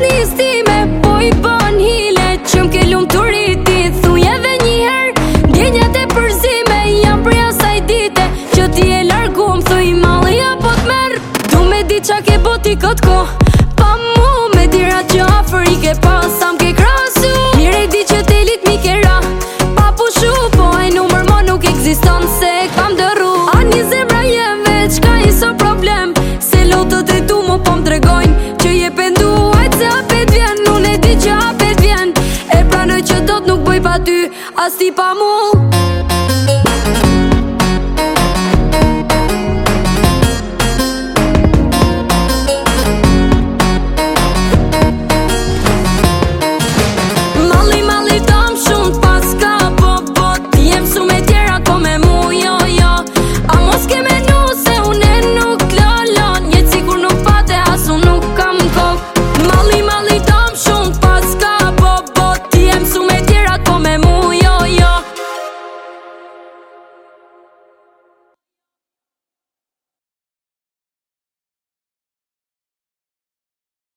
nistime Po i bën hile që mke lumë të rriti Thuje dhe njëher Ndjenjat e përzime Jam përja saj dite Që ti e largum Thuj malë ja po të merë Du me di qa ke boti këtë kohë Nuk bëj pa ty, as ti pa mu